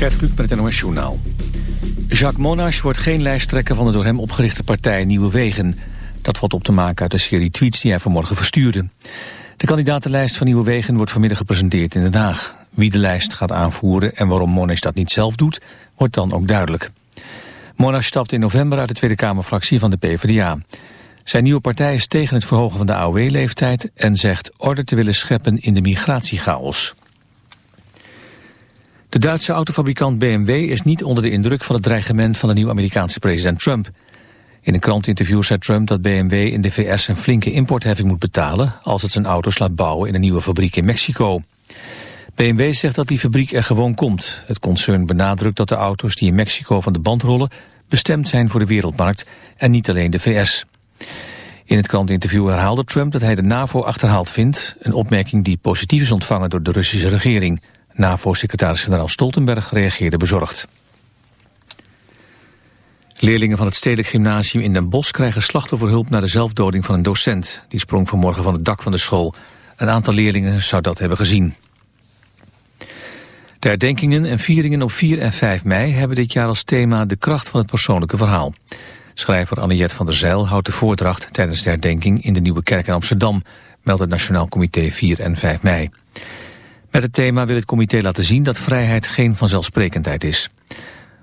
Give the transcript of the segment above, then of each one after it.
Gert Kluk met het NOS Journaal. Jacques Monash wordt geen lijsttrekker van de door hem opgerichte partij Nieuwe Wegen. Dat valt op te maken uit de serie tweets die hij vanmorgen verstuurde. De kandidatenlijst van Nieuwe Wegen wordt vanmiddag gepresenteerd in Den Haag. Wie de lijst gaat aanvoeren en waarom Monash dat niet zelf doet, wordt dan ook duidelijk. Monash stapt in november uit de Tweede Kamerfractie van de PvdA. Zijn nieuwe partij is tegen het verhogen van de AOW-leeftijd... en zegt orde te willen scheppen in de migratiechaos. De Duitse autofabrikant BMW is niet onder de indruk van het dreigement van de nieuwe Amerikaanse president Trump. In een krantinterview zei Trump dat BMW in de VS een flinke importheffing moet betalen als het zijn auto's laat bouwen in een nieuwe fabriek in Mexico. BMW zegt dat die fabriek er gewoon komt. Het concern benadrukt dat de auto's die in Mexico van de band rollen bestemd zijn voor de wereldmarkt en niet alleen de VS. In het krantinterview herhaalde Trump dat hij de NAVO achterhaald vindt, een opmerking die positief is ontvangen door de Russische regering. NAVO-secretaris-generaal Stoltenberg reageerde bezorgd. Leerlingen van het Stedelijk Gymnasium in Den Bosch krijgen slachtofferhulp na de zelfdoding van een docent. Die sprong vanmorgen van het dak van de school. Een aantal leerlingen zou dat hebben gezien. De herdenkingen en vieringen op 4 en 5 mei hebben dit jaar als thema de kracht van het persoonlijke verhaal. Schrijver Anniette van der Zijl houdt de voordracht tijdens de herdenking in de Nieuwe Kerk in Amsterdam, meldt het Nationaal Comité 4 en 5 mei. Met het thema wil het comité laten zien dat vrijheid geen vanzelfsprekendheid is.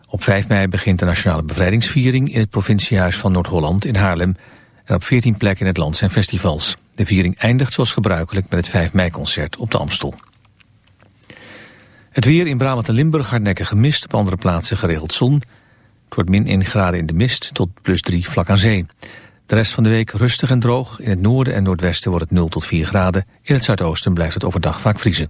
Op 5 mei begint de Nationale Bevrijdingsviering in het provinciehuis van Noord-Holland in Haarlem. En op 14 plekken in het land zijn festivals. De viering eindigt zoals gebruikelijk met het 5 mei-concert op de Amstel. Het weer in Brabant en Limburg hardnekkig gemist, op andere plaatsen geregeld zon. Het wordt min 1 graden in de mist tot plus 3 vlak aan zee. De rest van de week rustig en droog. In het noorden en noordwesten wordt het 0 tot 4 graden. In het zuidoosten blijft het overdag vaak vriezen.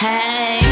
Hey.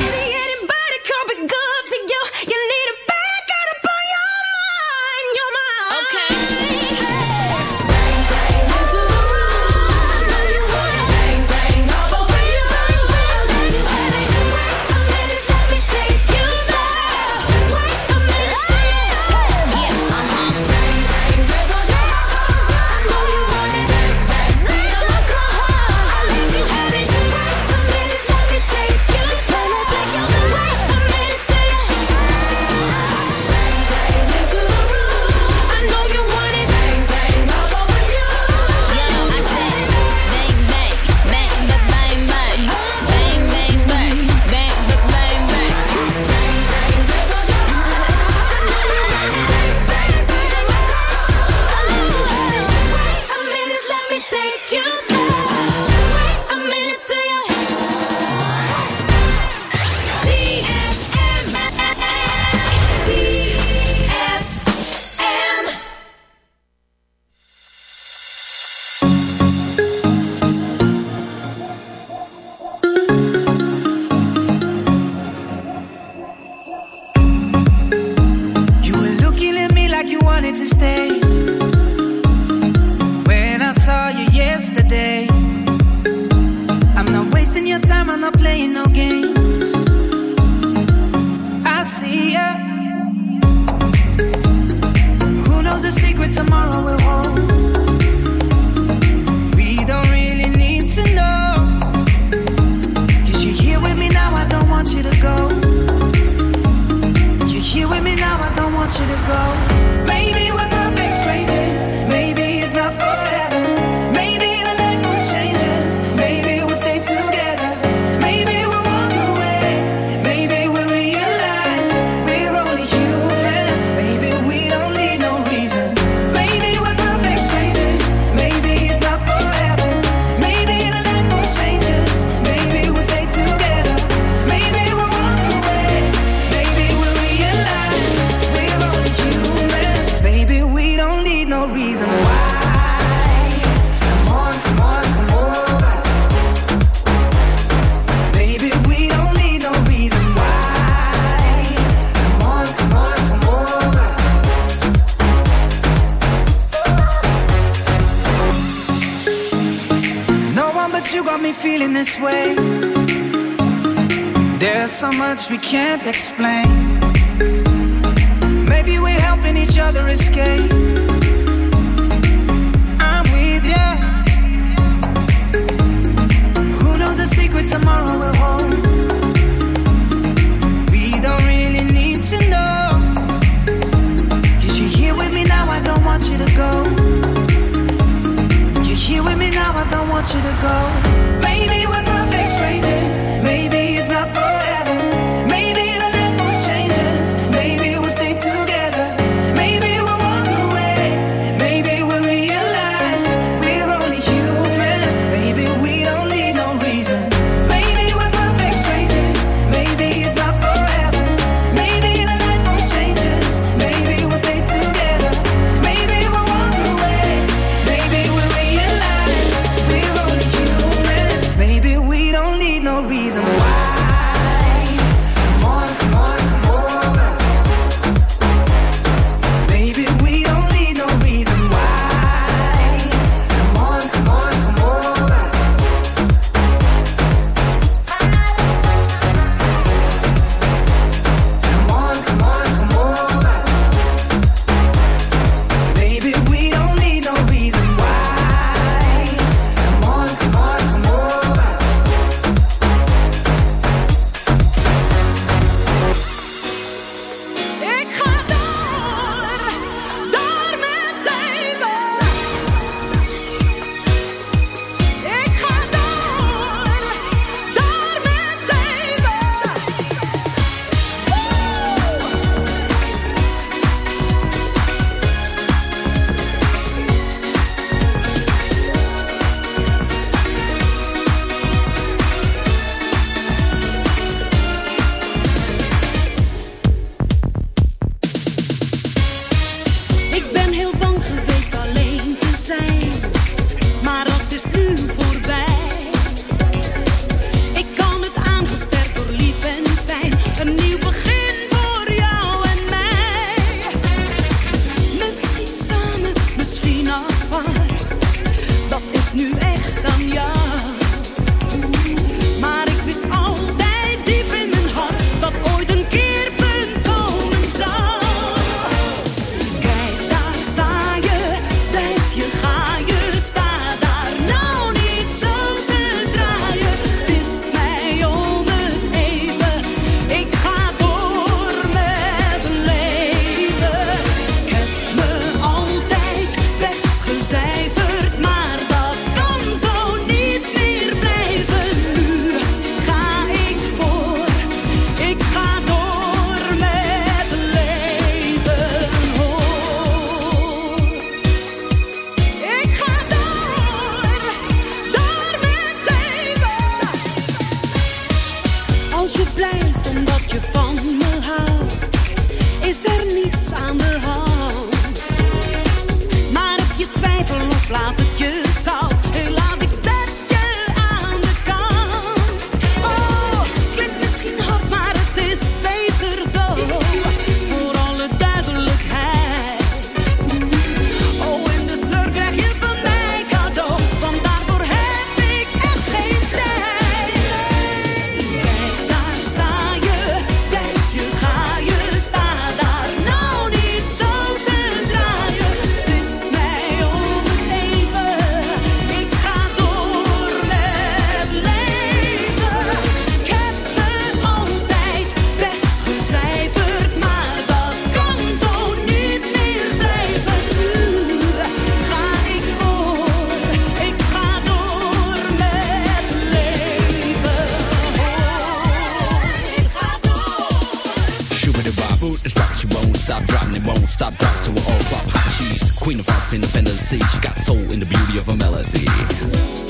won't stop, drop to an all flop. She's queen of hearts, independent sea. She got soul in the beauty of a melody.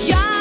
Yeah.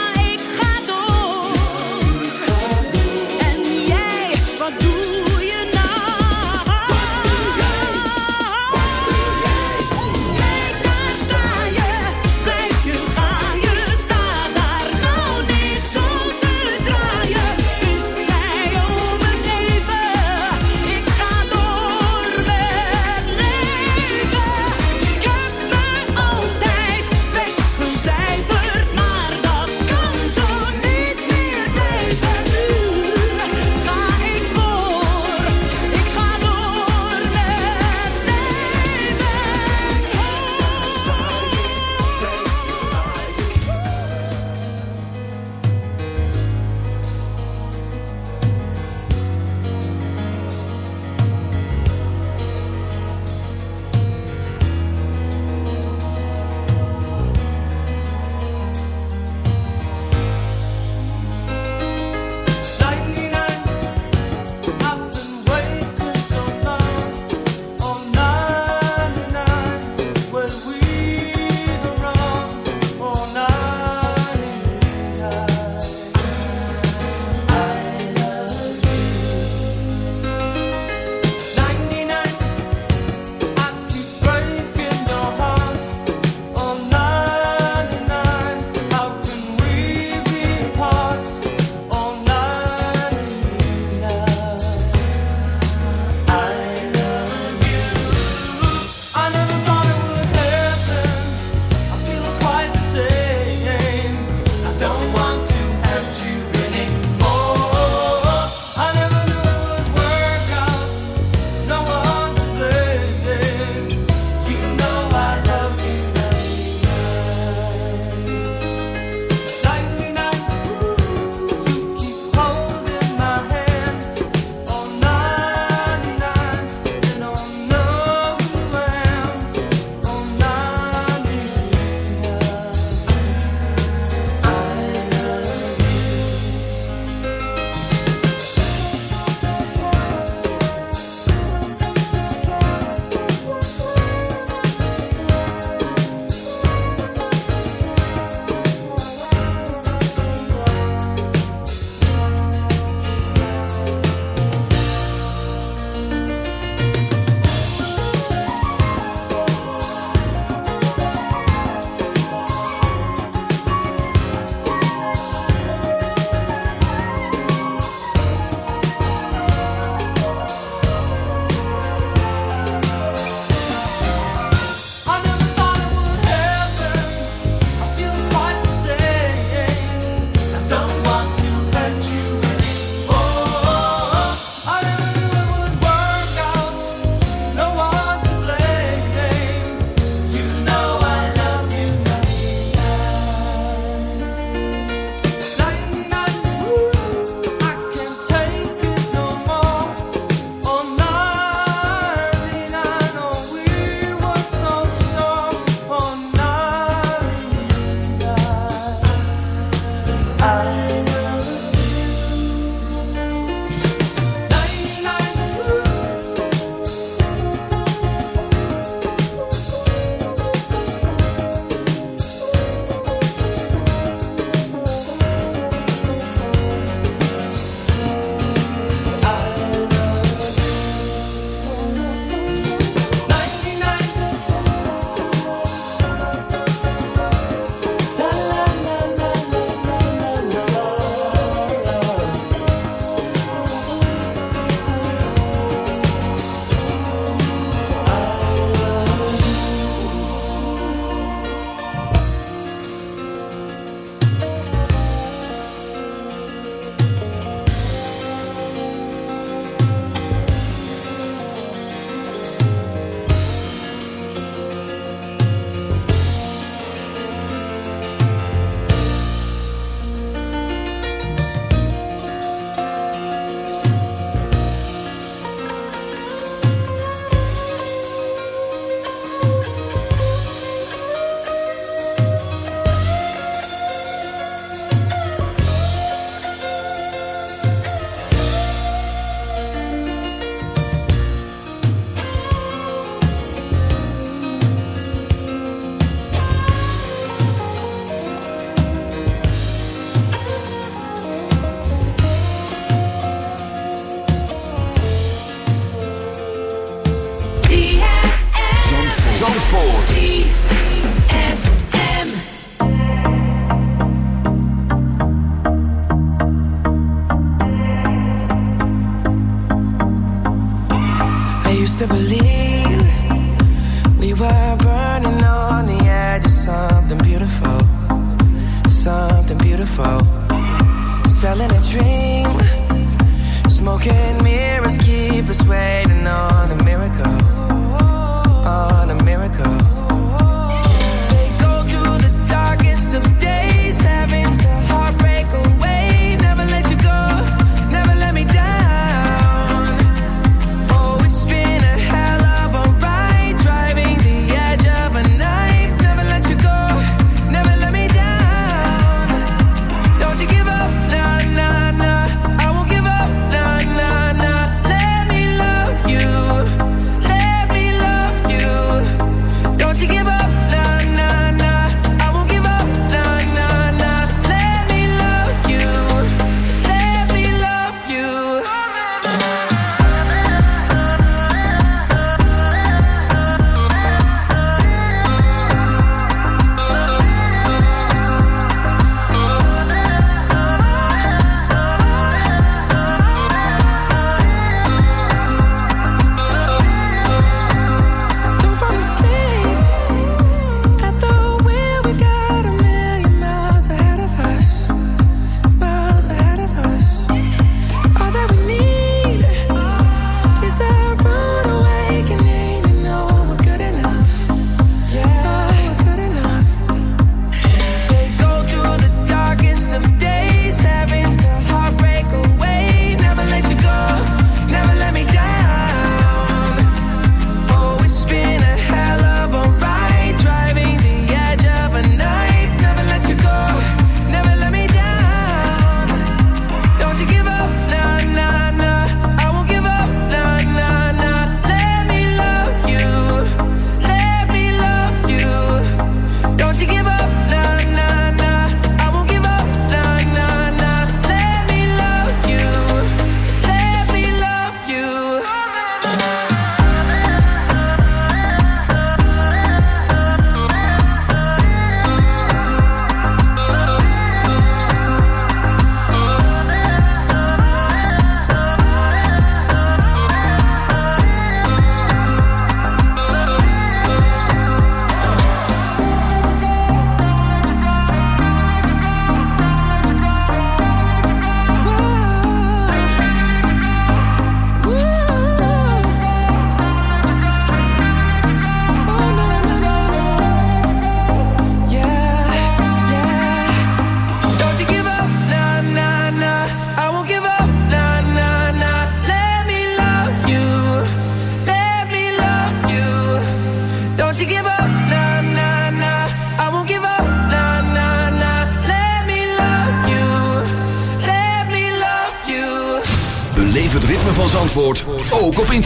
Smoking mirrors keep us waiting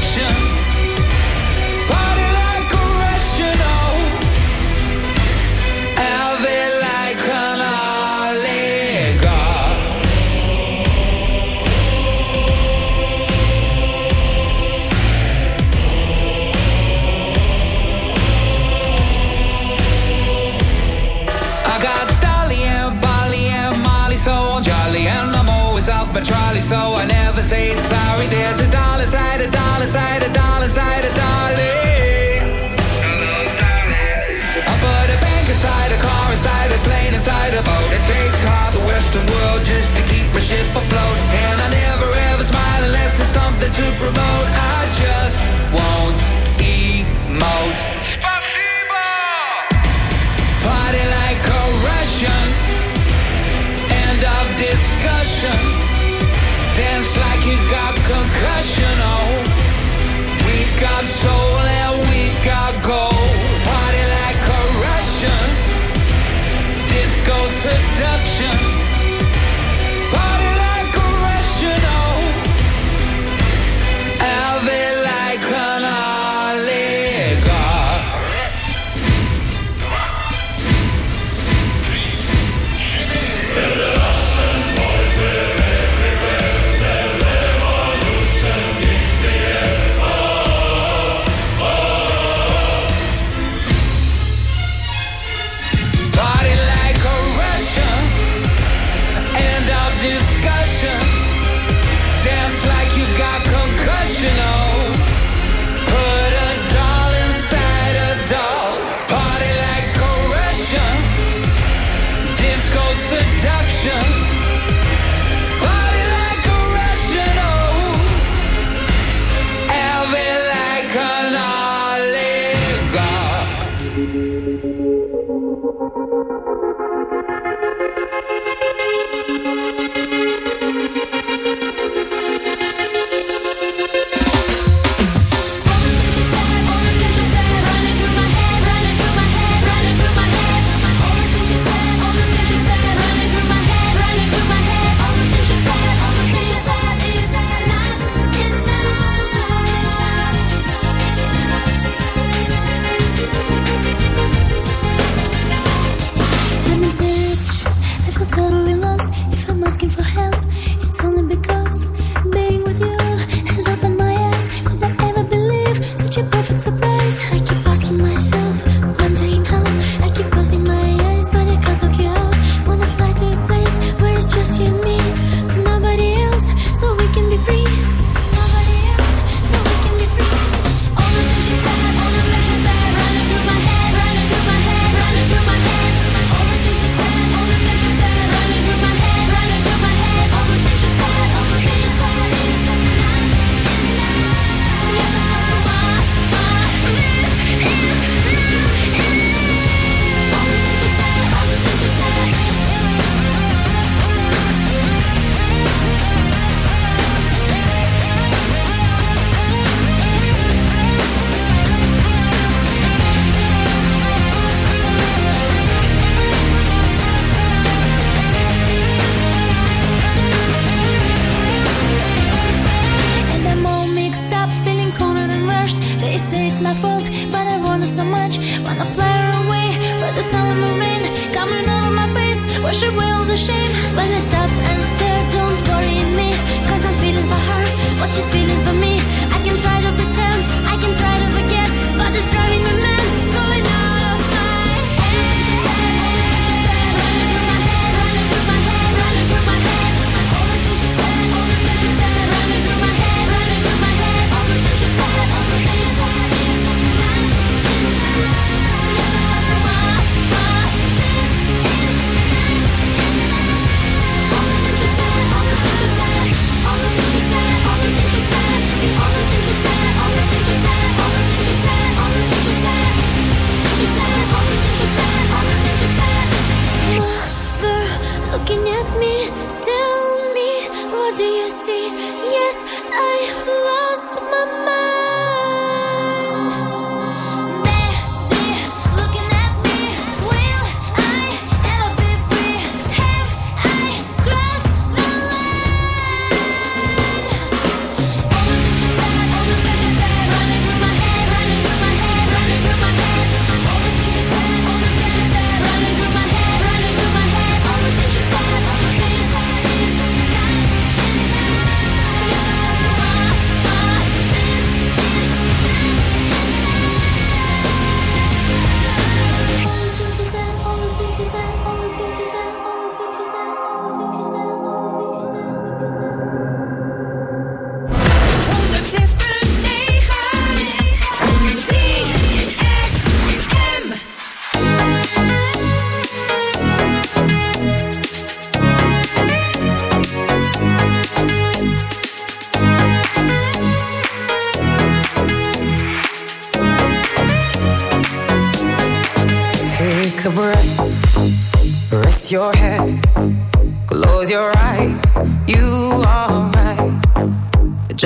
destruction. will the shame When I stop and stare, don't worry me Cause I'm feeling for her, what she's feeling for